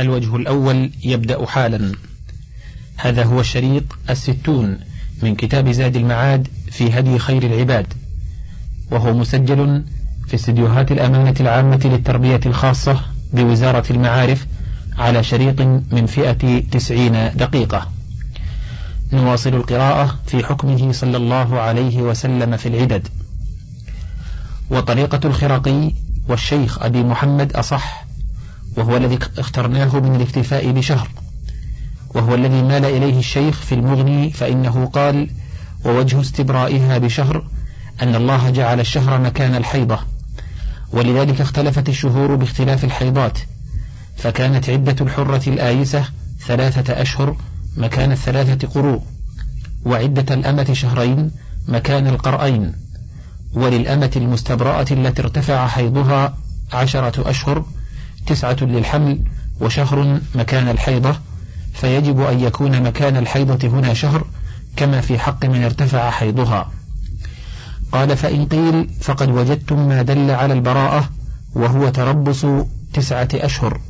الوجه الأول يبدأ حالا. هذا هو الشريط الستون من كتاب زاد المعاد في هدي خير العباد. وهو مسجل في استديوهات الأمانة العامة للتربية الخاصة بوزارة المعارف على شريط من فئة تسعين دقيقة. نواصل القراءة في حكمه صلى الله عليه وسلم في العدد. وطريقة الخرقي والشيخ أبي محمد أصح وهو الذي اخترناه من الاكتفاء بشهر وهو الذي مال إليه الشيخ في المغني فإنه قال ووجه استبرائها بشهر أن الله جعل الشهر مكان الحيضة ولذلك اختلفت الشهور باختلاف الحيضات فكانت عدة الحرة الآيسة ثلاثة أشهر مكان الثلاثة قروء وعدة الأمة شهرين مكان القرأين وللأمة المستبرأة التي ارتفع حيضها عشرة أشهر تسعة للحمل وشهر مكان الحيضة فيجب أن يكون مكان الحيضة هنا شهر كما في حق من ارتفع حيضها. قال فإن قيل فقد وجدتم ما دل على البراءة وهو تربص تسعة أشهر.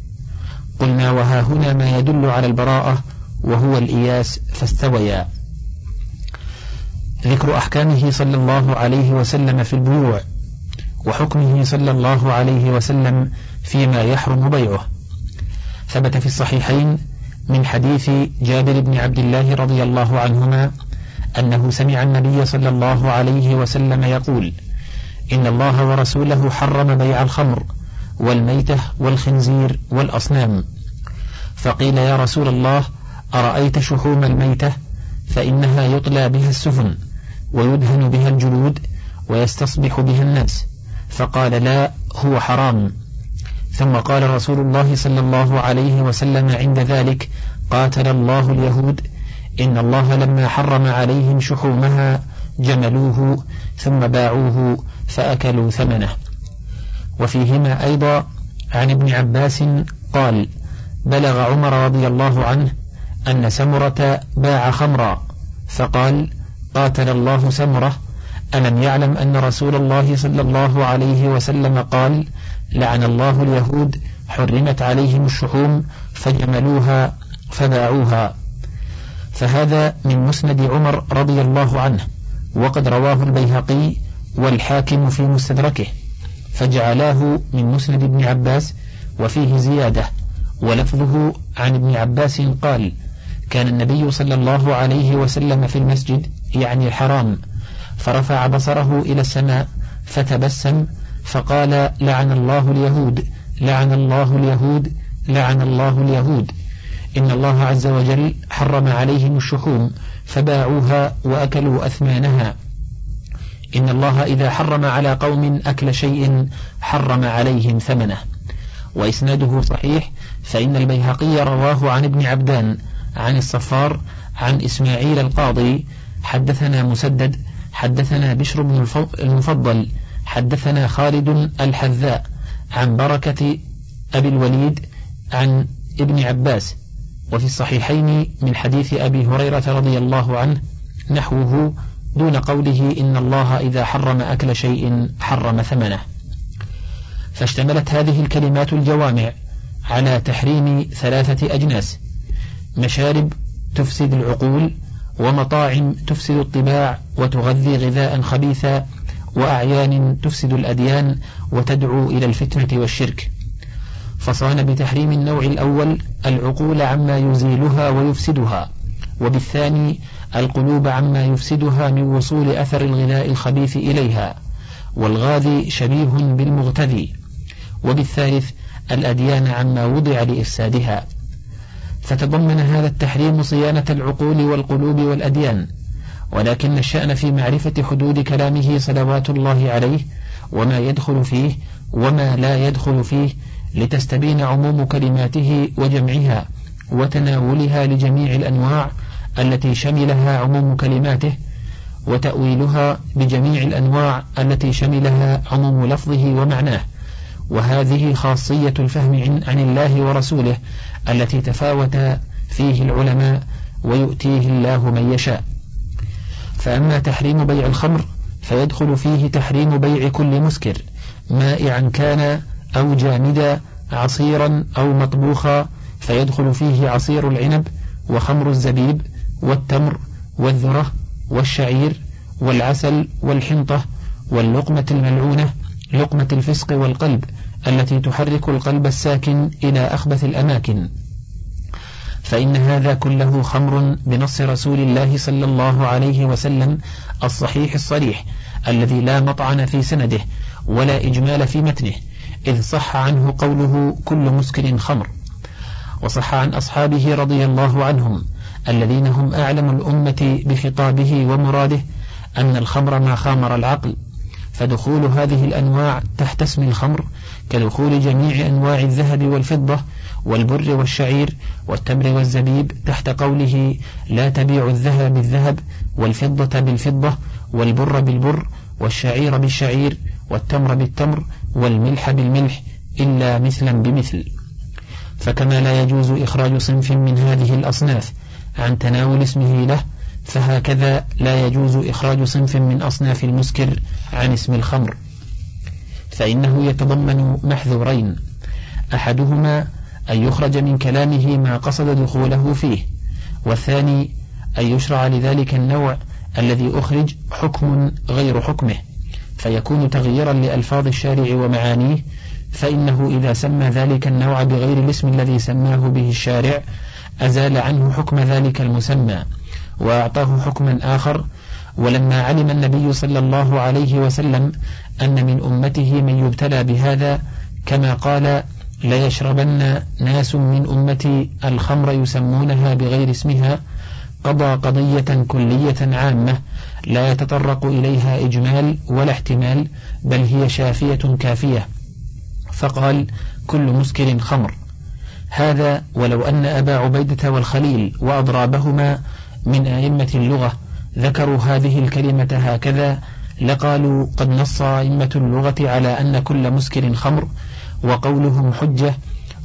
قلنا وها هنا ما يدل على البراءة وهو الإياس فاستويا. ذكر أحكامه صلى الله عليه وسلم في البيوع. وحكمه صلى الله عليه وسلم فيما يحرم بيعه. ثبت في الصحيحين من حديث جابر بن عبد الله رضي الله عنهما أنه سمع النبي صلى الله عليه وسلم يقول إن الله ورسوله حرم بيع الخمر والميتة والخنزير والأصنام فقيل يا رسول الله أرأيت شحوم الميتة؟ فإنها يطلى بها السفن ويدهن بها الجلود ويستصبح بها الناس فقال لا هو حرام. ثم قال رسول الله صلى الله عليه وسلم عند ذلك قاتل الله اليهود. إن الله لما حرم عليهم شحومها جملوه ثم باعوه فأكلوا ثمنه. وفيهما أيضا عن ابن عباس قال بلغ عمر رضي الله عنه أن سمرة باع خمرا فقال قاتل الله سمرة ألم يعلم أن رسول الله صلى الله عليه وسلم قال لعن الله اليهود حرمت عليهم الشحوم فجملوها فباعوها. فهذا من مسند عمر رضي الله عنه وقد رواه البيهقي والحاكم في مستدركه فجعلاه من مسند ابن عباس وفيه زيادة ولفظه عن ابن عباس قال كان النبي صلى الله عليه وسلم في المسجد يعني الحرام فرفع بصره إلى السماء فتبسم فقال لعن الله اليهود لعن الله اليهود لعن الله اليهود. إن الله عز وجل حرم عليهم الشحوم فباعوها وأكلوا أثمانها. إن الله إذا حرم على قوم أكل شيء حرم عليهم ثمنه. وإسناده صحيح فإن البيهقي رواه عن ابن عبدان عن الصفار عن إسماعيل القاضي حدثنا مسدد حدثنا بشر بن المفضل حدثنا خالد الحذاء عن بركة أبي الوليد عن ابن عباس وفي الصحيحين من حديث أبي هريرة رضي الله عنه نحوه دون قوله إن الله إذا حرم أكل شيء حرم ثمنه. فاشتملت هذه الكلمات الجوامع على تحريم ثلاثة أجناس مشارب تفسد العقول ومطاعم تفسد الطباع وتغذي غذاء خبيثا وأعيان تفسد الأديان وتدعو إلى الفتنة والشرك. فصان بتحريم النوع الأول العقول عما يزيلها ويفسدها وبالثاني القلوب عما يفسدها من وصول أثر الغذاء الخبيث إليها والغاذي شبيه بالمغتذي وبالثالث الأديان عما وضع لإفسادها. فتضمن هذا التحريم صيانة العقول والقلوب والأديان ولكن الشأن في معرفة حدود كلامه صلوات الله عليه وما يدخل فيه وما لا يدخل فيه لتستبين عموم كلماته وجمعها وتناولها لجميع الأنواع التي شملها عموم كلماته وتأويلها بجميع الأنواع التي شملها عموم لفظه ومعناه وهذه خاصية الفهم عن الله ورسوله التي تفاوت فيه العلماء ويؤتيه الله من يشاء. فأما تحريم بيع الخمر فيدخل فيه تحريم بيع كل مسكر مائعا كان أو جامدا عصيرا أو مطبوخا فيدخل فيه عصير العنب وخمر الزبيب والتمر والذرة والشعير والعسل والحنطة واللقمة الملعونة لقمة الفسق والقلب التي تحرك القلب الساكن إلى أخبث الأماكن. فإن هذا كله خمر بنص رسول الله صلى الله عليه وسلم الصحيح الصريح الذي لا مطعن في سنده ولا إجمال في متنه إذ صح عنه قوله كل مسكر خمر. وصح عن أصحابه رضي الله عنهم الذين هم أعلم الأمة بخطابه ومراده أن الخمر ما خامر العقل. فدخول هذه الأنواع تحت اسم الخمر كدخول جميع أنواع الذهب والفضة والبر والشعير والتمر والزبيب تحت قوله لا تبيع الذهب بالذهب والفضة بالفضة والبر بالبر والشعير بالشعير والتمر بالتمر والملح بالملح إلا مثلا بمثل. فكما لا يجوز إخراج صنف من هذه الأصناف عن تناول اسمه له فهكذا لا يجوز إخراج صنف من أصناف المسكر عن اسم الخمر. فإنه يتضمن محذورين أحدهما أن يخرج من كلامه ما قصد دخوله فيه والثاني أن يشرع لذلك النوع الذي أخرج حكم غير حكمه. فيكون تغييرا لألفاظ الشارع ومعانيه فإنه إذا سمى ذلك النوع بغير الاسم الذي سماه به الشارع أزال عنه حكم ذلك المسمى. وأعطاه حكما آخر ولما علم النبي صلى الله عليه وسلم أن من أمته من يبتلى بهذا كما قال ليشربن ناس من أمتي الخمر يسمونها بغير اسمها قضى قضية كلية عامة لا يتطرق إليها إجمال ولا احتمال بل هي شافية كافية. فقال كل مسكر خمر. هذا ولو أن أبا عبيدة والخليل وأضرابهما من أئمة اللغة ذكروا هذه الكلمة هكذا لقالوا قد نص أئمة اللغة على أن كل مسكر خمر وقولهم حجة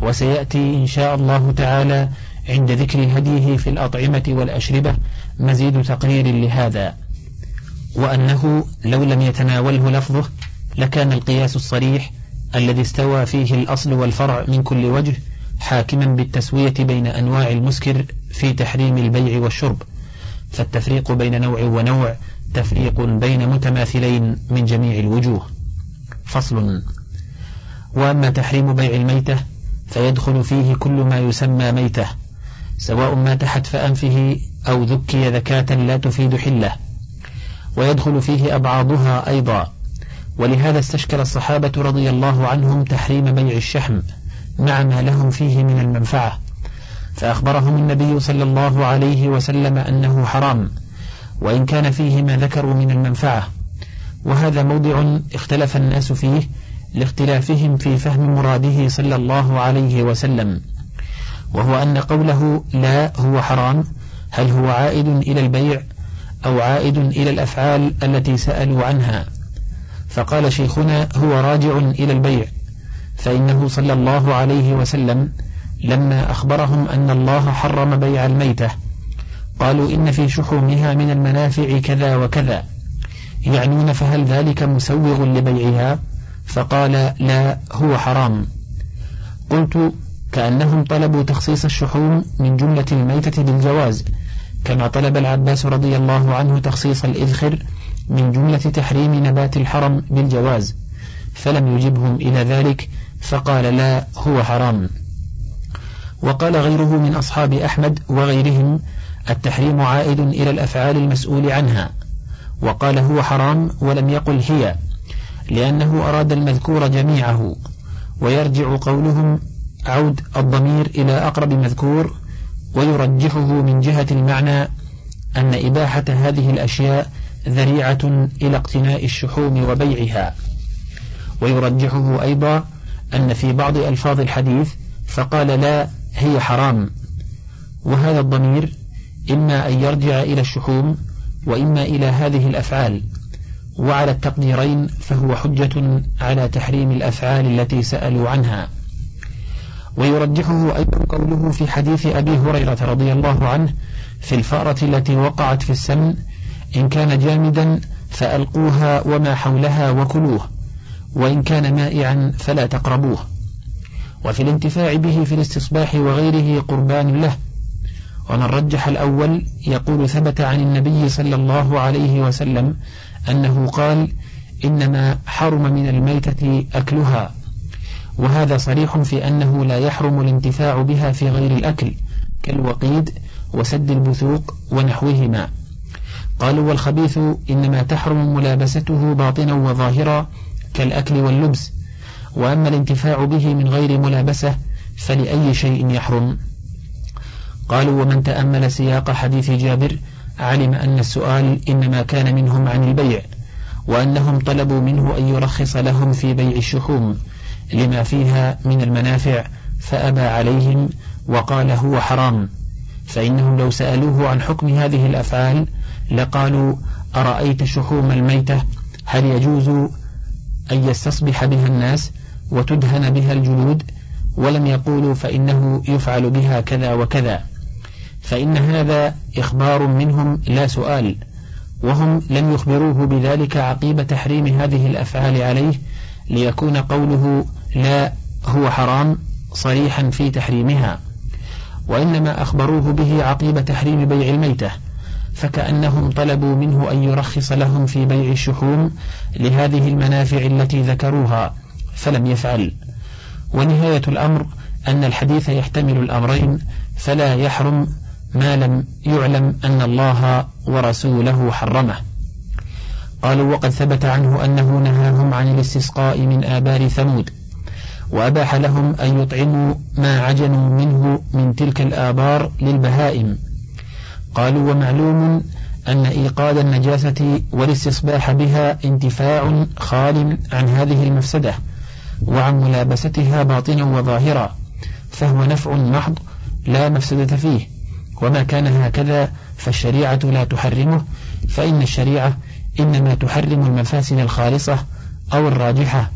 وسيأتي إن شاء الله تعالى عند ذكر هديه في الأطعمة والأشربة مزيد تقرير لهذا. وأنه لو لم يتناوله لفظه لكان القياس الصريح الذي استوى فيه الأصل والفرع من كل وجه حاكما بالتسوية بين أنواع المسكر في تحريم البيع والشرب. فالتفريق بين نوع ونوع تفريق بين متماثلين من جميع الوجوه. فصل. وأما تحريم بيع الميتة فيدخل فيه كل ما يسمى ميتة سواء مات حتف أنفه أو ذكي ذكاة لا تفيد حلة. ويدخل فيه أبعاضها أيضا. ولهذا استشكل الصحابة رضي الله عنهم تحريم بيع الشحم مع ما لهم فيه من المنفعة. فأخبرهم النبي صلى الله عليه وسلم أنه حرام وإن كان فيه ما ذكروا من المنفعة. وهذا موضع اختلف الناس فيه لاختلافهم في فهم مراده صلى الله عليه وسلم. وهو أن قوله لا هو حرام هل هو عائد إلى البيع أو عائد إلى الأفعال التي سألوا عنها؟ فقال شيخنا هو راجع إلى البيع فإنه صلى الله عليه وسلم لما أخبرهم أن الله حرم بيع الميتة. قالوا إن في شحومها من المنافع كذا وكذا. يعنون فهل ذلك مسوغ لبيعها؟ فقال لا هو حرام. قلت كأنهم طلبوا تخصيص الشحوم من جملة الميتة بالجواز كما طلب العباس رضي الله عنه تخصيص الإذخر من جملة تحريم نبات الحرم بالجواز فلم يجبهم إلى ذلك فقال لا هو حرام. وقال غيره من أصحاب أحمد وغيرهم التحريم عائد إلى الأفعال المسؤول عنها وقال هو حرام ولم يقل هي لأنه أراد المذكور جميعه ويرجع قولهم عود الضمير إلى أقرب مذكور ويرجحه من جهة المعنى أن إباحة هذه الأشياء ذريعة إلى اقتناء الشحوم وبيعها. ويرجحه أيضا أن في بعض ألفاظ الحديث فقال لا هي حرام. وهذا الضمير إما أن يرجع إلى الشحوم وإما إلى هذه الأفعال. وعلى التقديرين فهو حجة على تحريم الأفعال التي سألوا عنها. ويرجحه أيضا قوله في حديث أبي هريرة رضي الله عنه في الفأرة التي وقعت في السمن إن كان جامدا فألقوها وما حولها وكلوه وإن كان مائعا فلا تقربوه. وفي الانتفاع به في الاستصباح وغيره قربان له. ومن رجح الأول يقول ثبت عن النبي صلى الله عليه وسلم أنه قال إنما حرم من الميتة أكلها. وهذا صريح في أنه لا يحرم الانتفاع بها في غير الأكل كالوقيد وسد البثوق ونحوهما. قالوا والخبيث إنما تحرم ملابسته باطنا وظاهرا كالأكل واللبس وأما الانتفاع به من غير ملابسة فلأي شيء يحرم. قالوا ومن تأمل سياق حديث جابر علم أن السؤال إنما كان منهم عن البيع وأنهم طلبوا منه أن يرخص لهم في بيع الشحوم لما فيها من المنافع فأبى عليهم وقال هو حرام. فإنهم لو سألوه عن حكم هذه الأفعال لقالوا أرأيت شحوم الميتة؟ هل يجوز أن يستصبح بها الناس؟ وتدهن بها الجلود ولم يقولوا فإنه يفعل بها كذا وكذا. فإن هذا إخبار منهم لا سؤال وهم لم يخبروه بذلك عقيب تحريم هذه الأفعال عليه ليكون قوله لا هو حرام صريحا في تحريمها. وإنما أخبروه به عقيب تحريم بيع الميتة فكأنهم طلبوا منه أن يرخص لهم في بيع الشحوم لهذه المنافع التي ذكروها. فلم يفعل. ونهاية الأمر أن الحديث يحتمل الأمرين فلا يحرم ما لم يعلم أن الله ورسوله حرمه. قالوا وقد ثبت عنه أنه نهاهم عن الاستسقاء من آبار ثمود وأباح لهم أن يطعموا ما عجنوا منه من تلك الآبار للبهائم. قالوا ومعلوم أن إيقاد النجاسة والاستصباح بها انتفاع خال عن هذه المفسدة وعن ملابستها باطنا وظاهرا فهو نفع محض لا مفسدة فيه وما كان هكذا فالشريعة لا تحرمه فإن الشريعة إنما تحرم المفاسد الخالصة أو الراجحة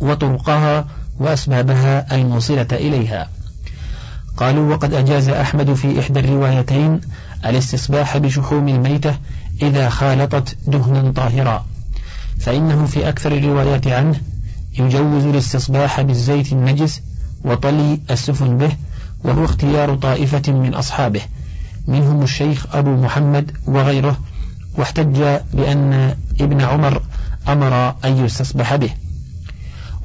وطرقها وأسبابها الموصلة إليها. قالوا وقد أجاز أحمد في إحدى الروايتين الاستصباح بشحوم الميتة إذا خالطت دهنا طاهرا فإنه في أكثر الروايات عنه يجوز الاستصباح بالزيت النجس وطلي السفن به وهو اختيار طائفة من أصحابه منهم الشيخ أبو محمد وغيره واحتج بأن ابن عمر أمر أن يستصبح به.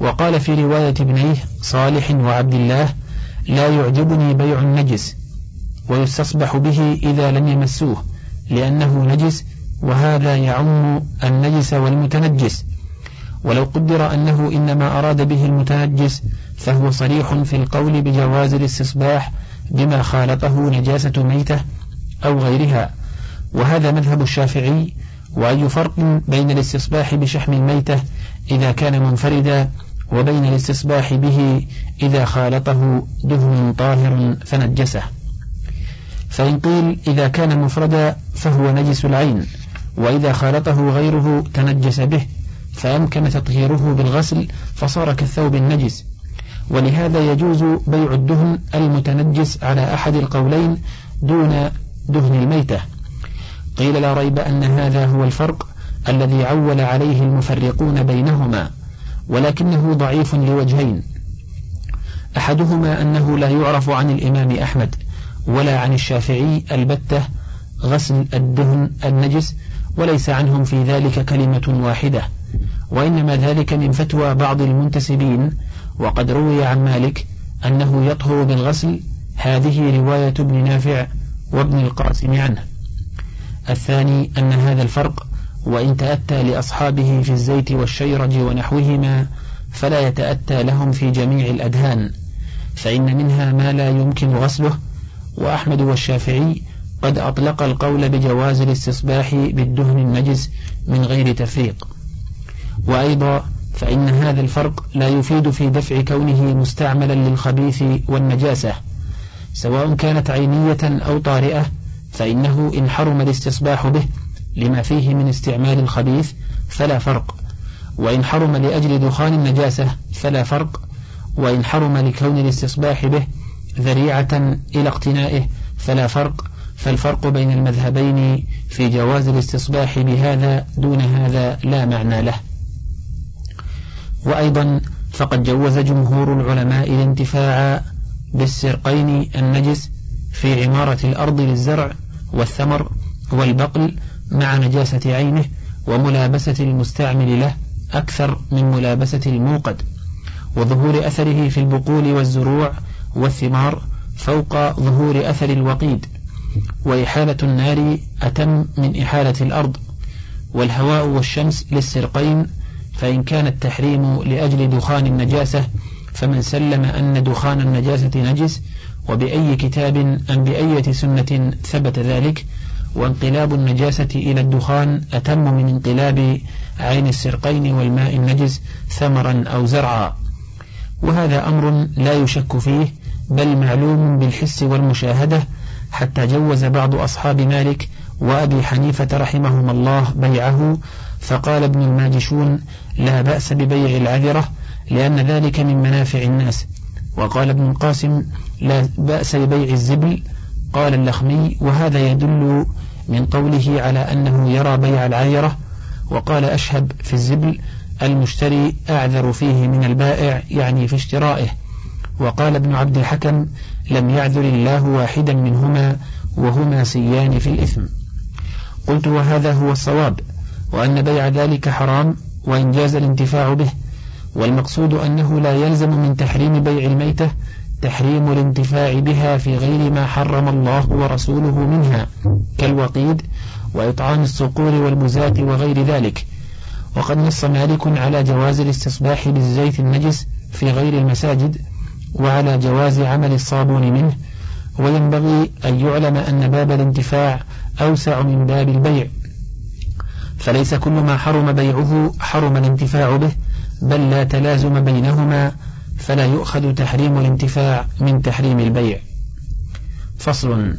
وقال في رواية ابنيه صالح وعبد الله لا يعجبني بيع النجس ويستصبح به إذا لم يمسوه لأنه نجس وهذا يعم النجس والمتنجس. ولو قدر أنه إنما أراد به المتنجس فهو صريح في القول بجواز الاستصباح بما خالطه نجاسة ميتة أو غيرها. وهذا مذهب الشافعي وأي فرق بين الاستصباح بشحم الميتة إذا كان منفردا وبين الاستصباح به إذا خالطه دهن طاهر فنجسه. فإن قيل إذا كان مفردا فهو نجس العين وإذا خالطه غيره تنجس به. فأمكن تطهيره بالغسل فصار كالثوب النجس. ولهذا يجوز بيع الدهن المتنجس على أحد القولين دون دهن الميتة. قيل لا ريب أن هذا هو الفرق الذي عول عليه المفرقون بينهما ولكنه ضعيف لوجهين. أحدهما أنه لا يعرف عن الإمام أحمد ولا عن الشافعي البتة غسل الدهن النجس وليس عنهم في ذلك كلمة واحدة. وإنما ذلك من فتوى بعض المنتسبين وقد روي عن مالك أنه يطهر بالغسل. هذه رواية ابن نافع وابن القاسم عنه. الثاني أن هذا الفرق وإن تأتى لأصحابه في الزيت والشيرج ونحوهما فلا يتأتى لهم في جميع الأدهان فإن منها ما لا يمكن غسله. وأحمد والشافعي قد أطلق القول بجواز الاستصباح بالدهن النجس من غير تفريق. وأيضا فإن هذا الفرق لا يفيد في دفع كونه مستعملا للخبيث والنجاسة سواء كانت عينية أو طارئة فإنه إن حرم الاستصباح به لما فيه من استعمال الخبيث فلا فرق. وإن حرم لأجل دخان النجاسة فلا فرق. وإن حرم لكون الاستصباح به ذريعة إلى اقتنائه فلا فرق. فالفرق بين المذهبين في جواز الاستصباح بهذا دون هذا لا معنى له. وأيضا فقد جوز جمهور العلماء الانتفاع بالسرقين النجس في عمارة الأرض للزرع والثمر والبقل مع نجاسة عينه وملابسة المستعمل له أكثر من ملابسة الموقد وظهور أثره في البقول والزروع والثمار فوق ظهور أثر الوقيد وإحالة النار أتم من إحالة الأرض والهواء والشمس للسرقين فإن كان التحريم لأجل دخان النجاسة فمن سلم أن دخان النجاسة نجس وبأي كتاب أم بأية سنة ثبت ذلك وانقلاب النجاسة إلى الدخان أتم من انقلاب عين السرقين والماء النجس ثمرا أو زرعا. وهذا أمر لا يشك فيه بل معلوم بالحس والمشاهدة حتى جوز بعض أصحاب مالك وأبي حنيفة رحمهما الله بيعه فقال ابن الماجشون لا بأس ببيع العذرة لأن ذلك من منافع الناس. وقال ابن القاسم لا بأس ببيع الزبل. قال اللخمي وهذا يدل من قوله على أنه يرى بيع العذرة. وقال أشهب في الزبل المشتري أعذر فيه من البائع يعني في اشترائه. وقال ابن عبد الحكم لم يعذر الله واحدا منهما وهما سيان في الإثم. قلت وهذا هو الصواب. وأن بيع ذلك حرام وإن جاز الانتفاع به والمقصود أنه لا يلزم من تحريم بيع الميتة تحريم الانتفاع بها في غير ما حرم الله ورسوله منها كالوقيد وإطعام الصقور والمزاة وغير ذلك. وقد نص مالك على جواز الاستصباح بالزيت النجس في غير المساجد وعلى جواز عمل الصابون منه وينبغي أن يعلم أن باب الانتفاع أوسع من باب البيع. فليس كل ما حرم بيعه حرم الانتفاع به بل لا تلازم بينهما فلا يؤخذ تحريم الانتفاع من تحريم البيع. فصل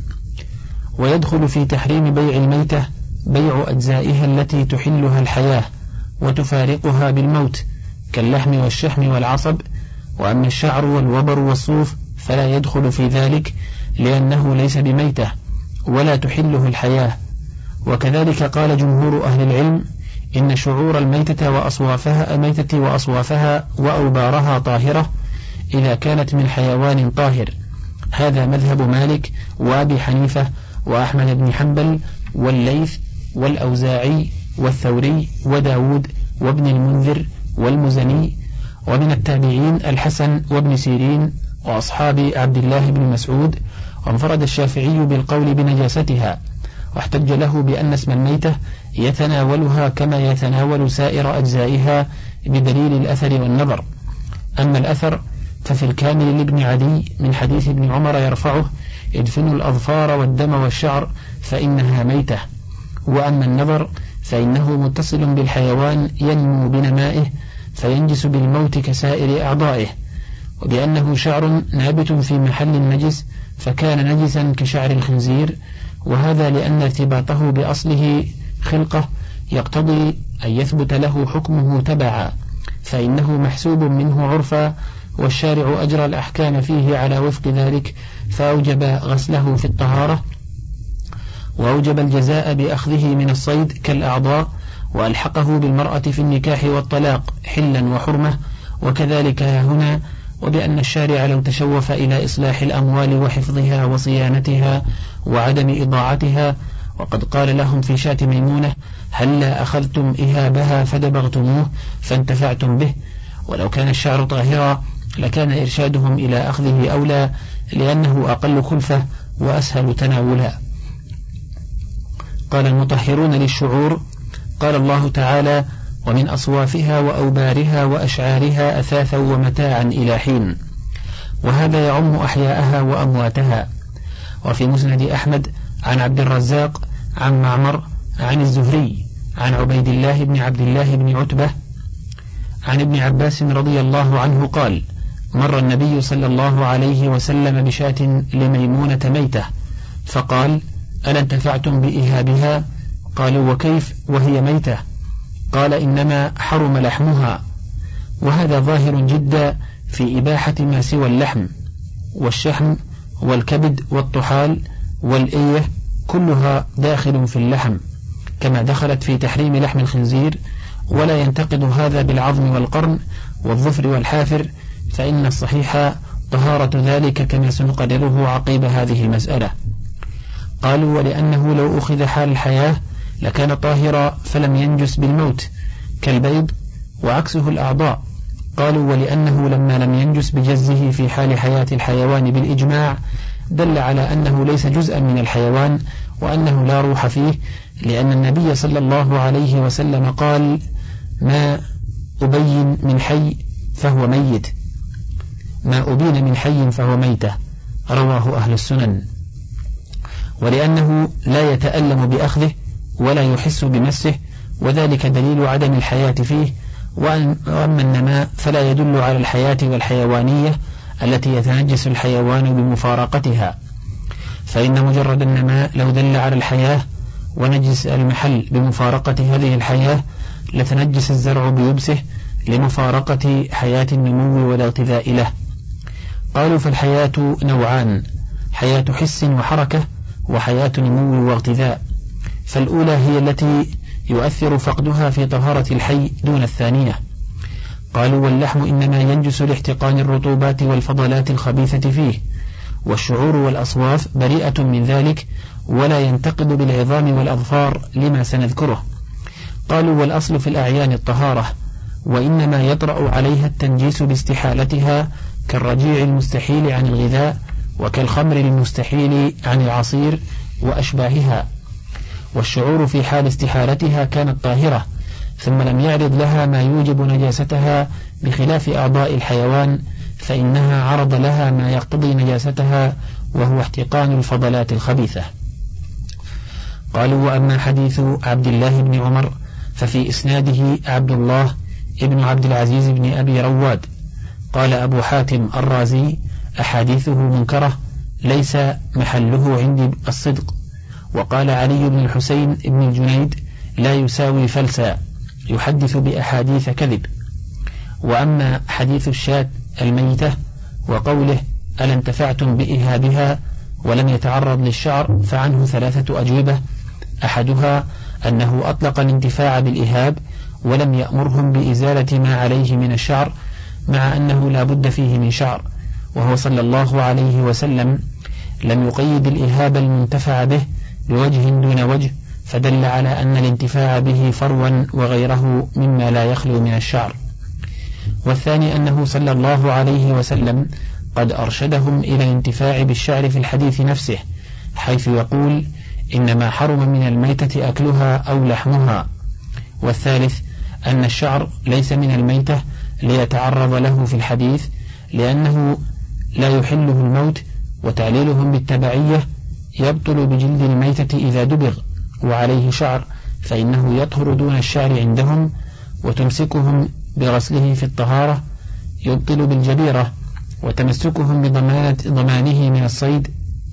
ويدخل في تحريم بيع الميتة بيع أجزائها التي تحلها الحياة وتفارقها بالموت كاللحم والشحم والعصب وأما الشعر والوبر والصوف فلا يدخل في ذلك لأنه ليس بميتة ولا تحله الحياة. وكذلك قال جمهور أهل العلم إن شعور الميتة وأصوافها الميتة وأصوافها وأوبارها طاهرة إذا كانت من حيوان طاهر. هذا مذهب مالك وأبي حنيفة وأحمد بن حنبل والليث والأوزاعي والثوري وداود وابن المنذر والمزني ومن التابعين الحسن وابن سيرين وأصحاب عبد الله بن مسعود وانفرد الشافعي بالقول بنجاستها. واحتج له بأن اسم الميتة يتناولها كما يتناول سائر أجزائها بدليل الأثر والنظر. أما الأثر ففي الكامل لابن عدي من حديث ابن عمر يرفعه ادفنوا الأظفار والدم والشعر فإنها ميتة. وأما النظر فإنه متصل بالحيوان ينمو بنمائه فينجس بالموت كسائر أعضائه. وبأنه شعر نابت في محل النجس فكان نجسا كشعر الخنزير وهذا لأن ارتباطه بأصله خلقة يقتضي أن يثبت له حكمه تبعا فإنه محسوب منه عرفا والشارع أجرى الأحكام فيه على وفق ذلك فأوجب غسله في الطهارة وأوجب الجزاء بأخذه من الصيد كالأعضاء وألحقه بالمرأة في النكاح والطلاق حلا وحرمة وكذلك هنا وبأن الشارع لو تشوف إلى إصلاح الأموال وحفظها وصيانتها وعدم إضاعتها وقد قال لهم في شاة ميمونة هلا أخذتم إهابها فدبغتموه فانتفعتم به؟ ولو كان الشعر طاهرا لكان إرشادهم إلى أخذه أولى لأنه أقل كلفة وأسهل تناولا. قال المطهرون للشعور قال الله تعالى ومن أصوافها وأوبارها وأشعارها أثاثا ومتاعا إلى حين. وهذا يعم أحياءها وأمواتها. وفي مسند أحمد عن عبد الرزاق عن معمر عن الزهري عن عبيد الله بن عبد الله بن عتبة عن ابن عباس رضي الله عنه قال مر النبي صلى الله عليه وسلم بشاة لميمونة ميتة فقال ألا انتفعتم بإهابها قالوا وكيف؟ وهي ميتة. قال إنما حرم لحمها وهذا ظاهر جدا في إباحة ما سوى اللحم والشحم والكبد والطحال والإية كلها داخل في اللحم كما دخلت في تحريم لحم الخنزير ولا ينتقد هذا بالعظم والقرن والظفر والحافر فإن الصحيح طهارة ذلك كما سنقرره عقيب هذه المسألة. قالوا ولأنه لو أخذ حال الحياة لكان طاهرا فلم ينجس بالموت كالبيض وعكسه الأعضاء. قالوا ولأنه لما لم ينجس بجزه في حال حياة الحيوان بالإجماع دل على أنه ليس جزءا من الحيوان وأنه لا روح فيه لأن النبي صلى الله عليه وسلم قال ما أبين من حي فهو ميت ما أبين من حي فهو ميتة. رواه أهل السنن. ولأنه لا يتألم بأخذه ولا يحس بمسه وذلك دليل عدم الحياة فيه. وأما النماء فلا يدل على الحياة والحيوانية التي يتنجس الحيوان بمفارقتها. فإن مجرد النماء لو دل على الحياة ونجس المحل بمفارقة هذه الحياة لتنجس الزرع بيبسه لمفارقة حياة النمو والاغتذاء له. قالوا فالحياة نوعان حياة حس وحركة وحياة نمو واغتذاء فالأولى هي التي يؤثر فقدها في طهارة الحي دون الثانية. قالوا واللحم إنما ينجس لاحتقان الرطوبات والفضلات الخبيثة فيه والشعور والأصواف بريئة من ذلك ولا ينتقد بالعظام والأظفار لما سنذكره. قالوا والأصل في الأعيان الطهارة وإنما يطرأ عليها التنجيس باستحالتها كالرجيع المستحيل عن الغذاء وكالخمر المستحيل عن العصير وأشباهها. والشعور في حال استحالتها كانت طاهرة ثم لم يعرض لها ما يوجب نجاستها بخلاف أعضاء الحيوان فإنها عرض لها ما يقتضي نجاستها وهو احتقان الفضلات الخبيثة. قالوا وأما حديث عبد الله بن عمر ففي إسناده عبد الله ابن عبد العزيز بن أبي رواد. قال أبو حاتم الرازي أحاديثه منكرة ليس محله عندي الصدق. وقال علي بن الحسين بن الجنيد لا يساوي فلسا يحدث بأحاديث كذب. وأما حديث الشاة الميتة وقوله ألا انتفعتم بإهابها ولم يتعرض للشعر فعنه ثلاثة أجوبة. أحدها أنه أطلق الانتفاع بالإهاب ولم يأمرهم بإزالة ما عليه من الشعر مع أنه لا بد فيه من شعر. وهو صلى الله عليه وسلم لم يقيد الإهاب المنتفع به بوجه دون وجه فدل على أن الانتفاع به فروا وغيره مما لا يخلو من الشعر. والثاني أنه صلى الله عليه وسلم قد أرشدهم إلى الانتفاع بالشعر في الحديث نفسه حيث يقول إنما حرم من الميتة أكلها أو لحمها. والثالث أن الشعر ليس من الميتة ليتعرض له في الحديث لأنه لا يحله الموت وتعليلهم بالتبعية يبطل بجلد الميتة إذا دبغ وعليه شعر فإنه يطهر دون الشعر عندهم وتمسكهم بغسله في الطهارة يبطل بالجبيرة وتمسكهم بضمانة ضمانه من الصيد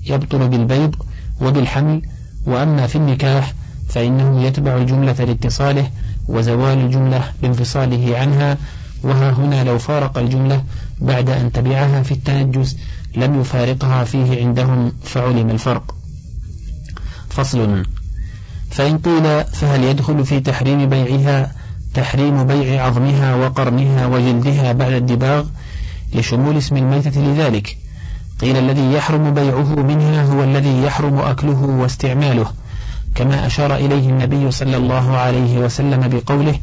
يبطل بالبيض وبالحمل وأما في النكاح فإنه يتبع الجملة لاتصاله وزوال الجملة بانفصاله عنها وها هنا لو فارق الجملة بعد أن تبعها في التنجس لم يفارقها فيه عندهم فعلم الفرق. فصل. فإن قيل فهل يدخل في تحريم بيعها تحريم بيع عظمها وقرنها وجلدها بعد الدباغ لشمول اسم الميتة لذلك؟ قيل الذي يحرم بيعه منها هو الذي يحرم أكله واستعماله. كما أشار إليه النبي صلى الله عليه وسلم بقوله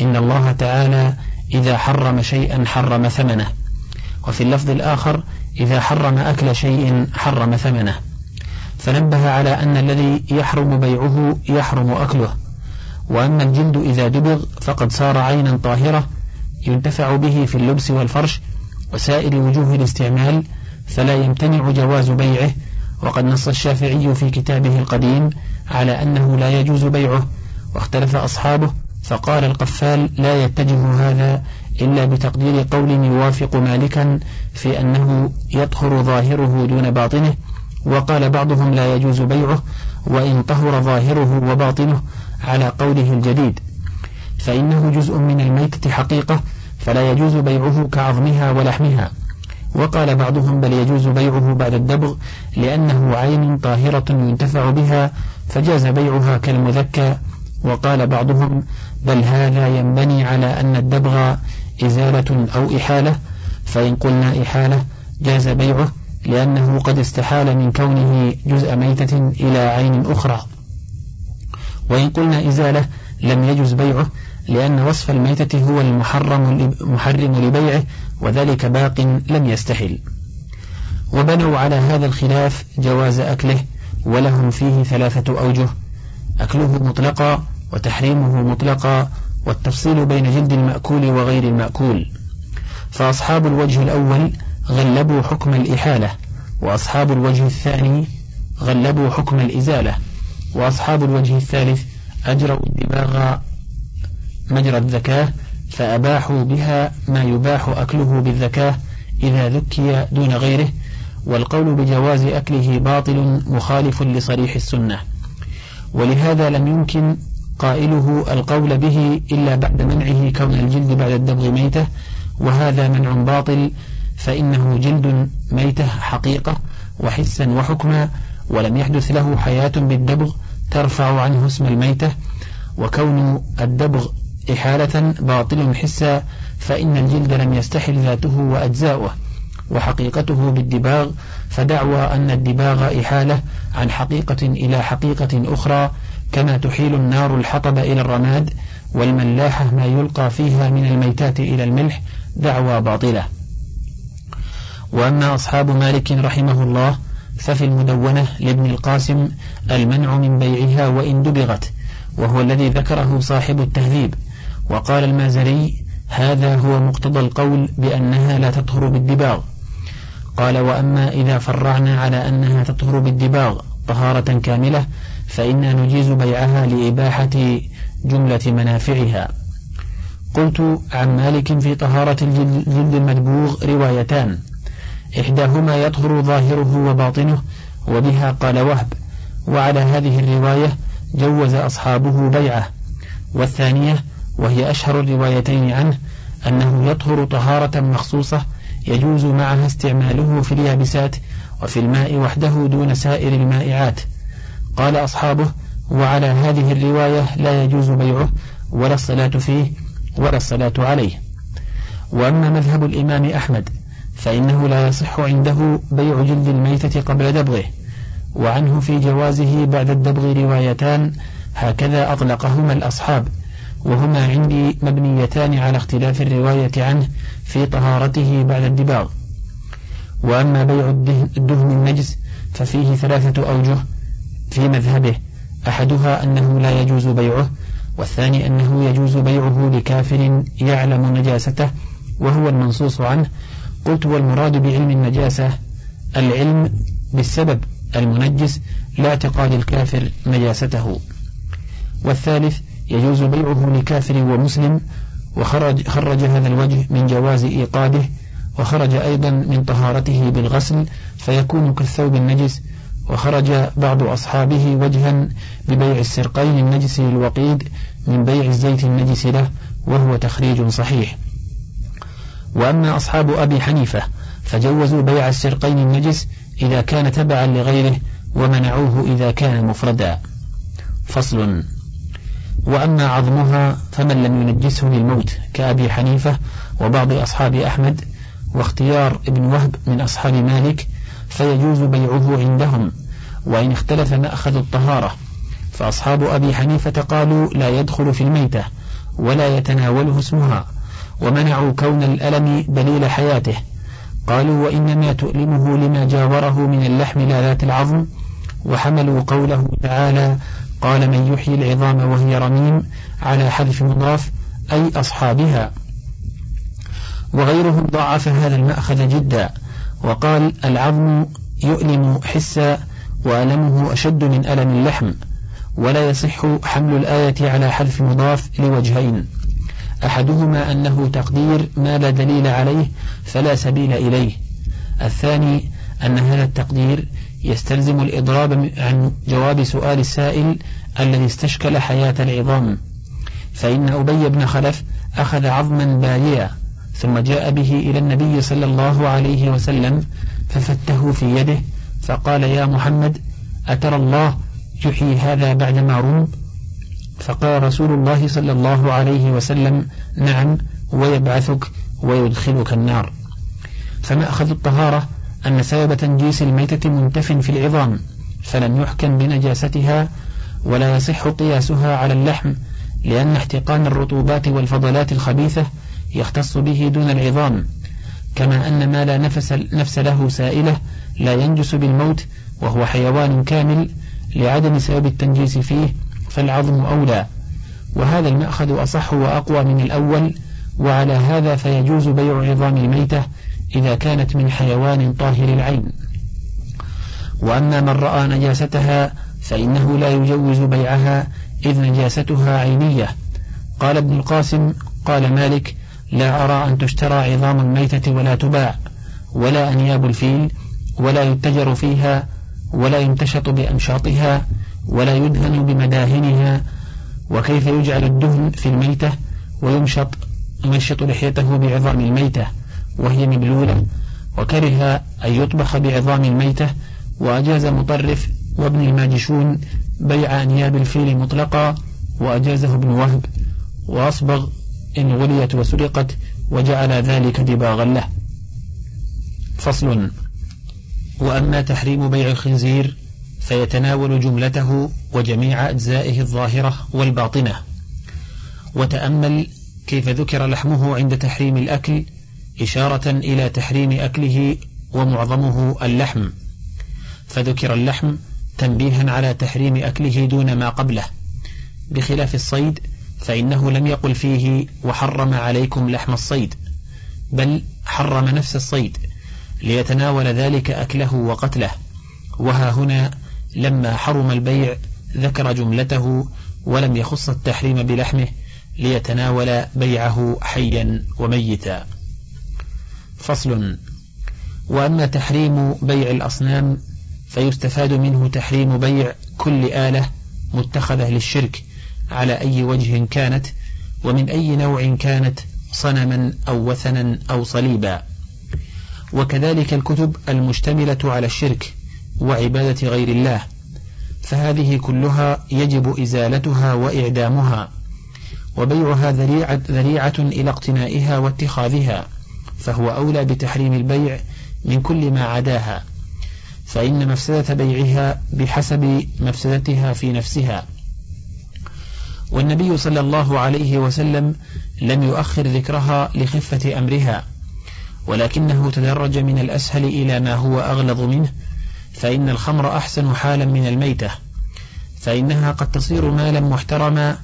إن الله تعالى إذا حرم شيئا حرم ثمنه. وفي اللفظ الآخر إذا حرم أكل شيء حرم ثمنه. فنبه على أن الذي يحرم بيعه يحرم أكله وأما الجلد إذا دبغ فقد صار عينا طاهرة ينتفع به في اللبس والفرش وسائر وجوه الاستعمال فلا يمتنع جواز بيعه. وقد نص الشافعي في كتابه القديم على أنه لا يجوز بيعه واختلف أصحابه فقال القفال لا يتجه هذا إلا بتقدير قول يوافق مالكا في أنه يطهر ظاهره دون باطنه وقال بعضهم لا يجوز بيعه وإن طهر ظاهره وباطنه على قوله الجديد. فإنه جزء من الميتة حقيقة فلا يجوز بيعه كعظمها ولحمها. وقال بعضهم بل يجوز بيعه بعد الدبغ لأنه عين طاهرة ينتفع بها فجاز بيعها كالمذكى. وقال بعضهم بل هذا ينبني على أن الدبغ إزالة أو إحالة فإن قلنا إحالة جاز بيعه لأنه قد استحال من كونه جزء ميتة إلى عين أخرى. وإن قلنا إزالة لم يجز بيعه لأن وصف الميتة هو المحرم محرم لبيعه وذلك باق لم يستحل. وبنوا على هذا الخلاف جواز أكله ولهم فيه ثلاثة أوجه أكله مطلقا وتحريمه مطلقا والتفصيل بين جلد المأكول وغير المأكول. فأصحاب الوجه الأول غلبوا حكم الإحالة وأصحاب الوجه الثاني غلبوا حكم الإزالة وأصحاب الوجه الثالث أجروا الدماغ مجرى الذكاة فأباحوا بها ما يباح أكله بالذكاة إذا ذكي دون غيره والقول بجواز أكله باطل مخالف لصريح السنة. ولهذا لم يمكن قائله القول به إلا بعد منعه كون الجلد بعد الدبغ ميتة وهذا منع باطل فإنه جلد ميتة حقيقة وحسا وحكما ولم يحدث له حياة بالدبغ ترفع عنه اسم الميتة وكون الدبغ إحالة باطل حسا فإن الجلد لم يستحل ذاته وأجزاؤه وحقيقته بالدباغ فدعوى أن الدباغ إحالة عن حقيقة إلى حقيقة أخرى كما تحيل النار الحطب إلى الرماد والملاحة ما يلقى فيها من الميتات إلى الملح دعوى باطلة. وأما أصحاب مالك رحمه الله ففي المدونة لابن القاسم المنع من بيعها وإن دبغت وهو الذي ذكره صاحب التهذيب. وقال المازري هذا هو مقتضى القول بأنها لا تطهر بالدباغ. قال وأما إذا فرعنا على أنها تطهر بالدباغ طهارة كاملة فإنا نجيز بيعها لإباحة جملة منافعها. قلت عن مالك في طهارة الجلد المدبوغ روايتان. إحداهما يطهر ظاهره وباطنه وبها قال وهب. وعلى هذه الرواية جوز أصحابه بيعه. والثانية وهي أشهر الروايتين عنه أنه يطهر طهارة مخصوصة يجوز معها استعماله في اليابسات وفي الماء وحده دون سائر المائعات. قال أصحابه وعلى هذه الرواية لا يجوز بيعه ولا الصلاة فيه ولا الصلاة عليه. وأما مذهب الإمام أحمد فإنه لا يصح عنده بيع جلد الميتة قبل دبغه وعنه في جوازه بعد الدبغ روايتان هكذا أطلقهما الأصحاب وهما عندي مبنيتان على اختلاف الرواية عنه في طهارته بعد الدباغ. وأما بيع الدهن النجس ففيه ثلاثة أوجه في مذهبه أحدها أنه لا يجوز بيعه والثاني أنه يجوز بيعه لكافر يعلم نجاسته وهو المنصوص عنه قلت والمراد بعلم النجاسة العلم بالسبب المنجس لا اعتقاد الكافر نجاسته. والثالث يجوز بيعه لكافر ومسلم وخرج خرج هذا الوجه من جواز إيقاده وخرج أيضا من طهارته بالغسل فيكون كالثوب النجس وخرج بعض أصحابه وجها ببيع السرقين النجس للوقيد من بيع الزيت النجس له وهو تخريج صحيح. وأما أصحاب أبي حنيفة فجوزوا بيع السرقين النجس إذا كان تبعا لغيره ومنعوه إذا كان مفردا. فصل. وأما عظمها فمن لم ينجسه للموت كأبي حنيفة وبعض أصحاب أحمد واختيار ابن وهب من أصحاب مالك فيجوز بيعه عندهم وإن اختلف مأخذ الطهارة. فأصحاب أبي حنيفة قالوا لا يدخل في الميتة ولا يتناوله اسمها. ومنعوا كون الألم دليل حياته. قالوا وإنما تؤلمه لما جاوره من اللحم لا ذات العظم. وحملوا قوله تعالى قال من يحيي العظام وهي رميم على حذف مضاف أي أصحابها. وغيرهم ضعف هذا المأخذ جدا. وقال العظم يؤلم حسا وألمه أشد من ألم اللحم ولا يصح حمل الآية على حذف مضاف لوجهين. أحدهما أنه تقدير ما لا دليل عليه فلا سبيل إليه. الثاني أن هذا التقدير يستلزم الإضراب عن جواب سؤال السائل الذي استشكل حياة العظام. فإن أبي بن خلف أخذ عظما باليا ثم جاء به إلى النبي صلى الله عليه وسلم ففته في يده فقال يا محمد أترى الله يحيي هذا بعدما رم فقال رسول الله صلى الله عليه وسلم نعم ويبعثك ويدخلك النار. فمأخذ الطهارة؟ أن سبب تنجيس الميتة منتف في العظام فلم يحكم بنجاستها ولا يصح قياسها على اللحم لأن احتقان الرطوبات والفضلات الخبيثة يختص به دون العظام كما أن ما لا نفس, نفس له سائلة لا ينجس بالموت وهو حيوان كامل لعدم سبب التنجيس فيه فالعظم أولى. وهذا المأخذ أصح وأقوى من الأول وعلى هذا فيجوز بيع عظام الميتة إذا كانت من حيوان طاهر العين. وأما من رأى نجاستها فإنه لا يجوز بيعها إذ نجاستها عينية. قال ابن القاسم قال مالك لا أرى أن تشترى عظام الميتة ولا تباع ولا أنياب الفيل ولا يتجر فيها ولا ينتشط بأمشاطها ولا يدهن بمداهنها وكيف يجعل الدهن في الميتة ويمشط يمشط لحيته بعظام الميتة وهي مبلولة وكره أن يطبخ بعظام الميتة وأجاز مطرف وابن الماجشون بيع أنياب الفيل مطلقا وأجازه ابن وهب وأصبغ إن غليت وسرقت وجعل ذلك دباغا له. فصل. وأما تحريم بيع الخنزير فيتناول جملته وجميع أجزائه الظاهرة والباطنة. وتأمل كيف ذكر لحمه عند تحريم الأكل إشارة إلى تحريم أكله ومعظمه اللحم. فذكر اللحم تنبيها على تحريم أكله دون ما قبله. بخلاف الصيد فإنه لم يقل فيه وحرم عليكم لحم الصيد بل حرم نفس الصيد ليتناول ذلك أكله وقتله. وها هنا لما حرم البيع ذكر جملته ولم يخص التحريم بلحمه ليتناول بيعه حيا وميتا. فصل وأما تحريم بيع الأصنام فيستفاد منه تحريم بيع كل آلة متخذة للشرك على أي وجه كانت ومن أي نوع كانت صنما أو وثنا أو صليبا. وكذلك الكتب المشتملة على الشرك وعبادة غير الله فهذه كلها يجب إزالتها وإعدامها وبيعها ذريعة, إلى اقتنائها واتخاذها فهو أولى بتحريم البيع من كل ما عداها فإن مفسدة بيعها بحسب مفسدتها في نفسها. والنبي صلى الله عليه وسلم لم يؤخر ذكرها لخفة أمرها ولكنه تدرج من الأسهل إلى ما هو أغلظ منه فإن الخمر أحسن حالا من الميتة فإنها قد تصير مالا محترما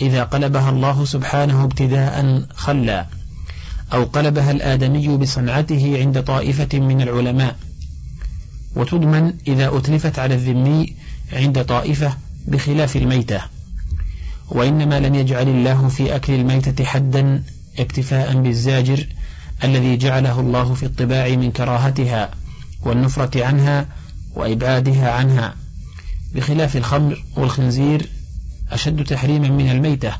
إذا قلبها الله سبحانه ابتداء خلا أو قلبها الآدمي بصنعته عند طائفة من العلماء. وتضمن إذا أتلفت على الذمي عند طائفة بخلاف الميتة. وإنما لم يجعل الله في أكل الميتة حدا اكتفاء بالزاجر الذي جعله الله في الطباع من كراهتها والنفرة عنها وإبعادها عنها. بخلاف الخمر والخنزير أشد تحريما من الميتة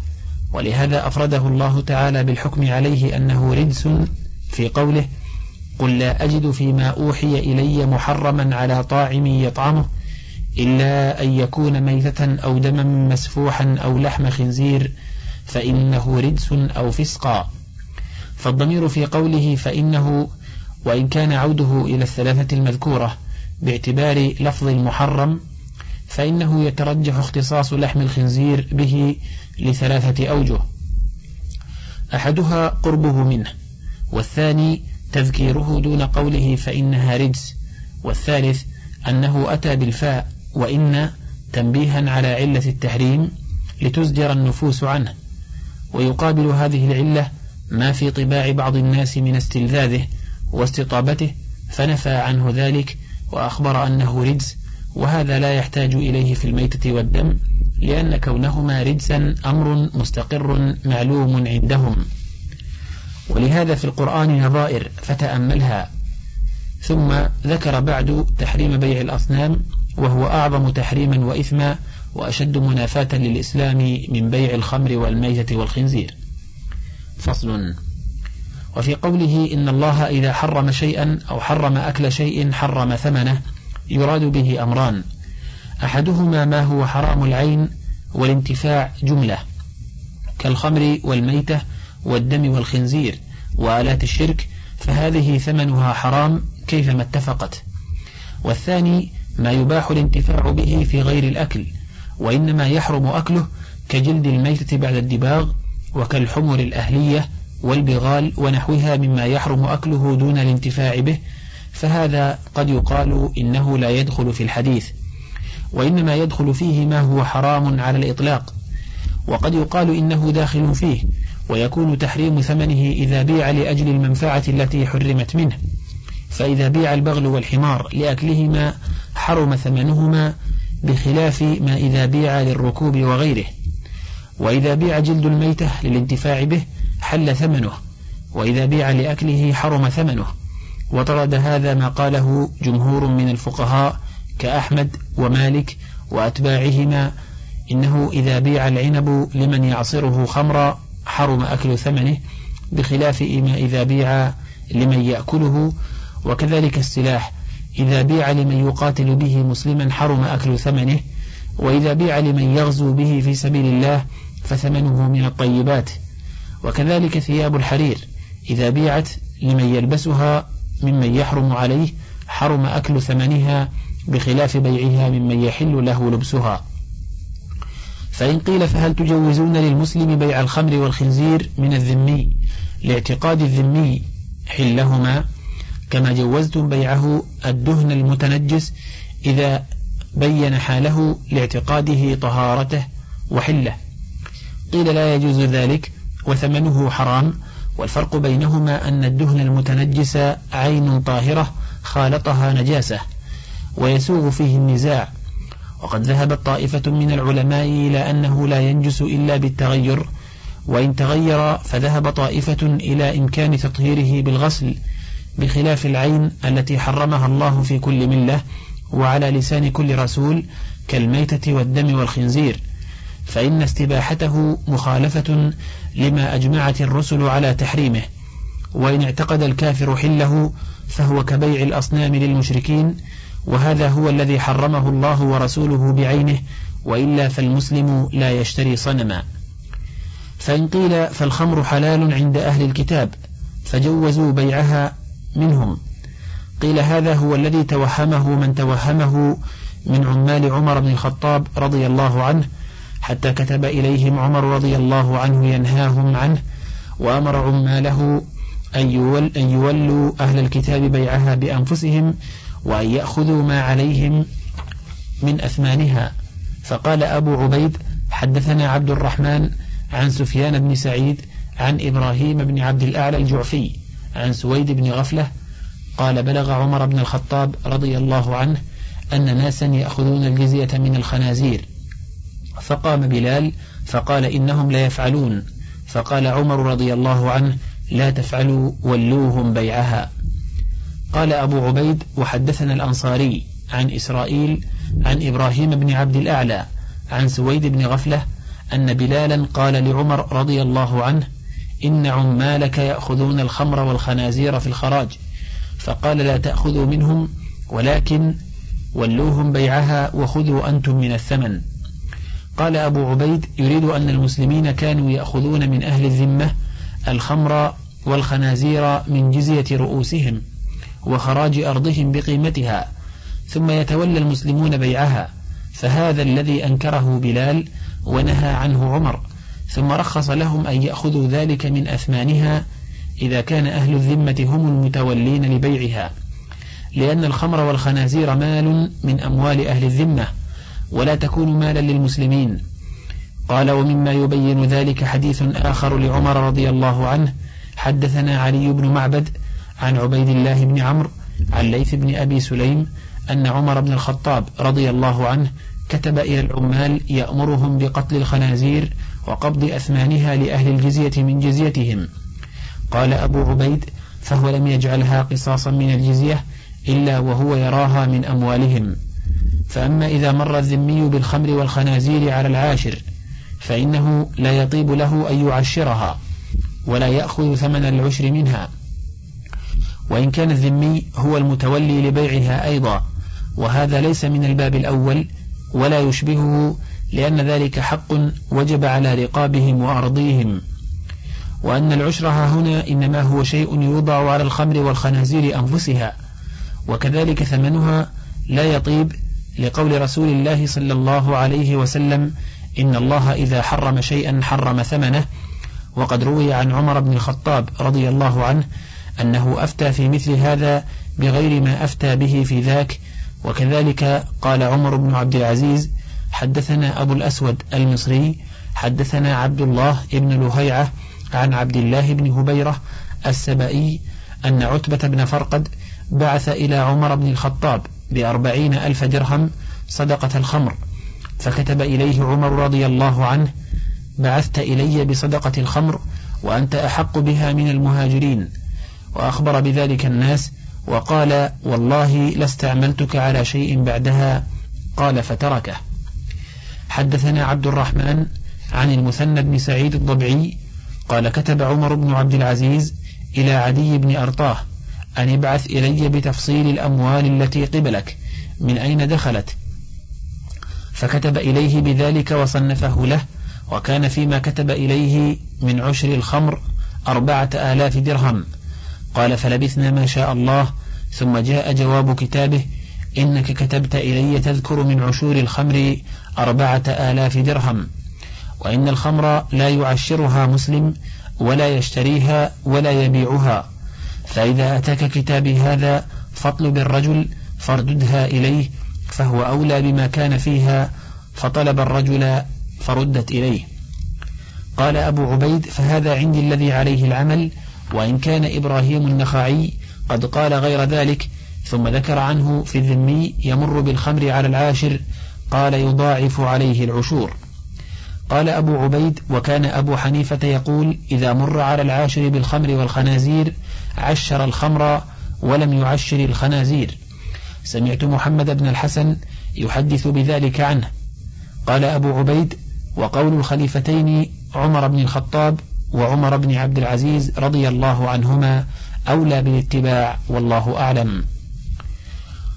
ولهذا أفرده الله تعالى بالحكم عليه أنه رجس في قوله قل لا أجد فيما أوحي إلي محرما على طاعم يطعمه إلا أن يكون ميتة أو دما مسفوحا أو لحم خنزير فإنه رجس أو فسقا فالضمير في قوله فإنه وإن كان عوده إلى الثلاثة المذكورة باعتبار لفظ المحرم فإنه يترجح اختصاص لحم الخنزير به لثلاثة أوجه. أحدها قربه منه والثاني تذكيره دون قوله فإنها رجس والثالث أنه أتى بالفاء وإن تنبيها على علة التحريم لتزجر النفوس عنه. ويقابل هذه العلة ما في طباع بعض الناس من استلذاذه واستطابته فنفى عنه ذلك وأخبر أنه رجس وهذا لا يحتاج إليه في الميتة والدم لأن كونهما رجسا أمر مستقر معلوم عندهم. ولهذا في القرآن نظائر فتأملها. ثم ذكر بعد تحريم بيع الأصنام وهو أعظم تحريما وإثما وأشد منافاة للإسلام من بيع الخمر والميتة والخنزير. فصل. وفي قوله إن الله إذا حرم شيئا أو حرم أكل شيء حرم ثمنه يراد به أمران. أحدهما ما هو حرام العين والانتفاع جملة كالخمر والميتة والدم والخنزير وآلات الشرك فهذه ثمنها حرام كيفما اتفقت. والثاني ما يباح الانتفاع به في غير الأكل وإنما يحرم أكله كجلد الميتة بعد الدباغ وكالحمر الأهلية والبغال ونحوها مما يحرم أكله دون الانتفاع به فهذا قد يقال إنه لا يدخل في الحديث. وإنما يدخل فيه ما هو حرام على الإطلاق. وقد يقال إنه داخل فيه ويكون تحريم ثمنه إذا بيع لأجل المنفعة التي حرمت منه. فإذا بيع البغل والحمار لأكلهما حرم ثمنهما بخلاف ما إذا بيع للركوب وغيره. وإذا بيع جلد الميتة للانتفاع به حل ثمنه وإذا بيع لأكله حرم ثمنه. وطرد هذا ما قاله جمهور من الفقهاء كأحمد ومالك وأتباعهما إنه إذا بيع العنب لمن يعصره خمرا حرم أكل ثمنه بخلاف ما إذا بيع لمن يأكله. وكذلك السلاح إذا بيع لمن يقاتل به مسلما حرم أكل ثمنه وإذا بيع لمن يغزو به في سبيل الله فثمنه من الطيبات. وكذلك ثياب الحرير إذا بيعت لمن يلبسها ممن يحرم عليه حرم أكل ثمنها بخلاف بيعها ممن يحل له لبسها. فإن قيل فهل تجوزون للمسلم بيع الخمر والخنزير من الذمي؟ لاعتقاد الذمي حلهما كما جوزتم بيعه الدهن المتنجس إذا بين حاله لاعتقاده طهارته وحله. قيل لا يجوز ذلك وثمنه حرام والفرق بينهما أن الدهن المتنجس عين طاهرة خالطها نجاسة ويسوغ فيه النزاع. وقد ذهبت طائفة من العلماء إلى أنه لا ينجس إلا بالتغير وإن تغير فذهب طائفة إلى إمكان تطهيره بالغسل بخلاف العين التي حرمها الله في كل ملة وعلى لسان كل رسول كالميتة والدم والخنزير. فإن استباحته مخالفة لما أجمعت الرسل على تحريمه وإن اعتقد الكافر حله فهو كبيع الأصنام للمشركين وهذا هو الذي حرمه الله ورسوله بعينه وإلا فالمسلم لا يشتري صنما. فإن قيل فالخمر حلال عند أهل الكتاب فجوزوا بيعها منهم. قيل هذا هو الذي توهمه من توهمه من عمال عمر بن الخطاب رضي الله عنه حتى كتب إليهم عمر رضي الله عنه ينهاهم عنه وأمر عماله أن, يول أن يولوا أهل الكتاب بيعها بأنفسهم وأن يأخذوا ما عليهم من أثمانها. فقال أبو عبيد حدثنا عبد الرحمن عن سفيان بن سعيد عن إبراهيم بن عبد الأعلى الجعفي عن سويد بن غفلة قال بلغ عمر بن الخطاب رضي الله عنه أن ناسا يأخذون الجزية من الخنازير. فقام بلال فقال إنهم لا يفعلون. فقال عمر رضي الله عنه لا تفعلوا ولوهم بيعها. قال أبو عبيد وحدثنا الأنصاري عن إسرائيل عن إبراهيم بن عبد الأعلى عن سويد بن غفلة أن بلالا قال لعمر رضي الله عنه إن عمالك يأخذون الخمر والخنازير في الخراج. فقال لا تأخذوا منهم ولكن ولوهم بيعها وخذوا أنتم من الثمن. قال أبو عبيد يريد أن المسلمين كانوا يأخذون من أهل الذمة الخمر والخنازير من جزية رؤوسهم وخراج أرضهم بقيمتها ثم يتولى المسلمون بيعها فهذا الذي أنكره بلال ونهى عنه عمر ثم رخص لهم أن يأخذوا ذلك من أثمانها إذا كان أهل الذمة هم المتولين لبيعها لأن الخمر والخنازير مال من أموال أهل الذمة. ولا تكون مالا للمسلمين. قال ومما يبين ذلك حديث آخر لعمر رضي الله عنه حدثنا علي بن معبد عن عبيد الله بن عمرو عن ليث بن أبي سليم أن عمر بن الخطاب رضي الله عنه كتب إلى العمال يأمرهم بقتل الخنازير وقبض أثمانها لأهل الجزية من جزيتهم. قال أبو عبيد فهو لم يجعلها قصاصا من الجزية إلا وهو يراها من أموالهم. فأما إذا مر الذمي بالخمر والخنازير على العاشر فإنه لا يطيب له أن يعشرها ولا يأخذ ثمن العشر منها. وإن كان الذمي هو المتولي لبيعها أيضا وهذا ليس من الباب الأول ولا يشبهه لأن ذلك حق وجب على رقابهم وأرضيهم. وأن العشر هنا إنما هو شيء يوضع على الخمر والخنازير أنفسها وكذلك ثمنها لا يطيب لقول رسول الله صلى الله عليه وسلم إن الله إذا حرم شيئا حرم ثمنه. وقد روي عن عمر بن الخطاب رضي الله عنه أنه أفتى في مثل هذا بغير ما أفتى به في ذاك. وكذلك قال عمر بن عبد العزيز حدثنا أبو الأسود المصري حدثنا عبد الله بن لهيعة عن عبد الله بن هبيرة السبائي أن عتبة بن فرقد بعث إلى عمر بن الخطاب بأربعين ألف درهم صدقة الخمر. فكتب إليه عمر رضي الله عنه بعثت إلي بصدقة الخمر وأنت أحق بها من المهاجرين. وأخبر بذلك الناس وقال والله لاستعملتك على شيء بعدها. قال فتركه. حدثنا عبد الرحمن عن المثنى بن سعيد الضبعي قال كتب عمر بن عبد العزيز إلى عدي بن أرطاه أن ابعث إلي بتفصيل الأموال التي قبلك من أين دخلت؟ فكتب إليه بذلك وصنفه له وكان فيما كتب إليه من عشر الخمر أربعة آلاف درهم. قال فلبثنا ما شاء الله ثم جاء جواب كتابه إنك كتبت إلي تذكر من عشور الخمر أربعة آلاف درهم وإن الخمر لا يعشرها مسلم ولا يشتريها ولا يبيعها. فإذا أتاك كتابي هذا فاطلب الرجل فارددها إليه فهو أولى بما كان فيها فطلب الرجل فردت إليه. قال أبو عبيد فهذا عندي الذي عليه العمل وإن كان إبراهيم النخعي قد قال غير ذلك ثم ذكر عنه في الذمي يمر بالخمر على العاشر قال يضاعف عليه العشور. قال أبو عبيد وكان أبو حنيفة يقول إذا مر على العاشر بالخمر والخنازير عشر الخمر ولم يعشر الخنازير. سمعت محمد بن الحسن يحدث بذلك عنه. قال أبو عبيد وقول الخليفتين عمر بن الخطاب وعمر بن عبد العزيز رضي الله عنهما أولى بالاتباع والله أعلم.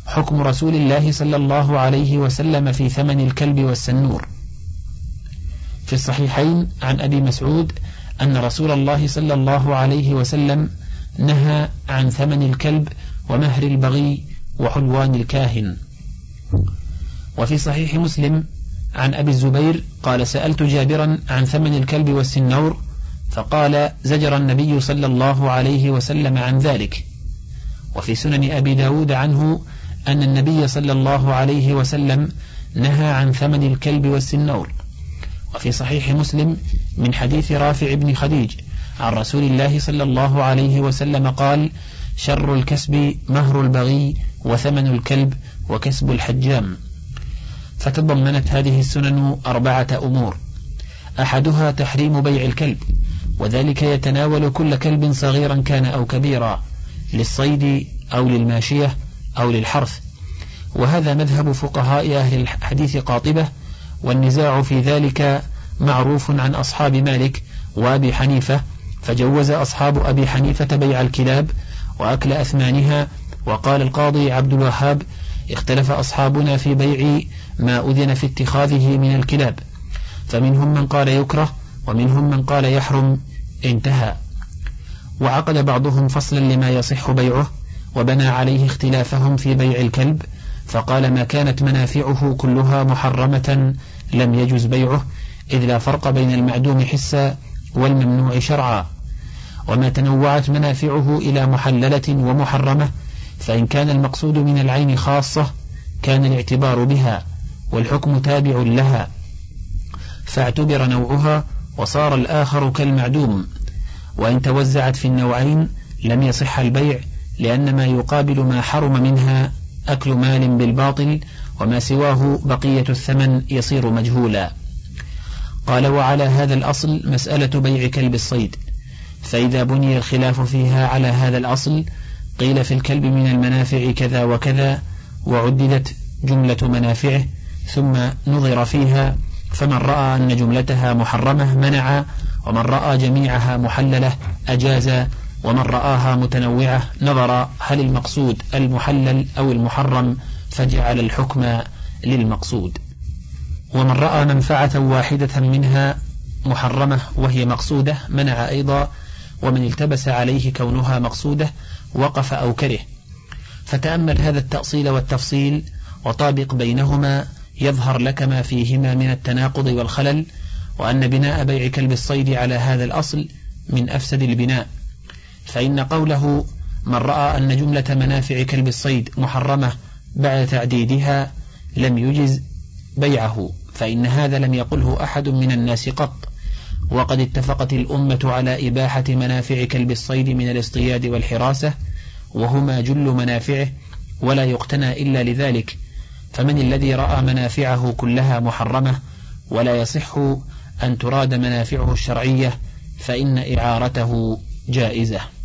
حكم رسول الله صلى الله عليه وسلم في ثمن الكلب والسنور. في الصحيحين عن أبي مسعود أن رسول الله صلى الله عليه وسلم نهى عن ثمن الكلب ومهر البغي وحلوان الكاهن. وفي صحيح مسلم عن أبي الزبير قال سألت جابرا عن ثمن الكلب والسنور فقال زجر النبي صلى الله عليه وسلم عن ذلك. وفي سنن أبي داود عنه أن النبي صلى الله عليه وسلم نهى عن ثمن الكلب والسنور. وفي صحيح مسلم من حديث رافع بن خديج عن رسول الله صلى الله عليه وسلم قال شر الكسب مهر البغي وثمن الكلب وكسب الحجام. فتضمنت هذه السنن أربعة أمور. أحدها تحريم بيع الكلب وذلك يتناول كل كلب صغيرا كان أو كبيرا للصيد أو للماشية أو للحرث. وهذا مذهب فقهاء أهل الحديث قاطبة والنزاع في ذلك معروف عن أصحاب مالك وأبي حنيفة فجوز أصحاب أبي حنيفة بيع الكلاب وأكل أثمانها وقال القاضي عبد الوهاب اختلف أصحابنا في بيع ما أذن في اتخاذه من الكلاب فمنهم من قال يكره ومنهم من قال يحرم انتهى. وعقد بعضهم فصلا لما يصح بيعه وبنى عليه اختلافهم في بيع الكلب فقال ما كانت منافعه كلها محرمة لم يجز بيعه إذ لا فرق بين المعدوم حسا والممنوع شرعا. وما تنوعت منافعه إلى محللة ومحرمة فإن كان المقصود من العين خاصة كان الاعتبار بها والحكم تابع لها. فاعتبر نوعها وصار الآخر كالمعدوم وإن توزعت في النوعين لم يصح البيع لأن ما يقابل ما حرم منها أكل مال بالباطل وما سواه بقية الثمن يصير مجهولا. قال وعلى هذا الأصل مسألة بيع كلب الصيد. فإذا بني الخلاف فيها على هذا الأصل قيل في الكلب من المنافع كذا وكذا وعددت جملة منافعه ثم نظر فيها فمن رأى أن جملتها محرمة منع ومن رأى جميعها محللة أجاز ومن رآها متنوعة نظر هل المقصود المحلل أو المحرم فجعل الحكم للمقصود. ومن رأى منفعة واحدة منها محرمة وهي مقصودة منع أيضا ومن التبس عليه كونها مقصودة وقف أو كره. فتأمل هذا التأصيل والتفصيل وطابق بينهما يظهر لك ما فيهما من التناقض والخلل وأن بناء بيع كلب الصيد على هذا الأصل من أفسد البناء. فإن قوله من رأى أن جملة منافع كلب الصيد محرمة بعد تعديدها لم يجز بيعه فإن هذا لم يقله أحد من الناس قط. وقد اتفقت الأمة على إباحة منافع كلب الصيد من الاصطياد والحراسة وهما جل منافعه ولا يقتنى إلا لذلك. فمن الذي رأى منافعه كلها محرمة ولا يصح أن تراد منافعه الشرعية فإن إعارته جائزة.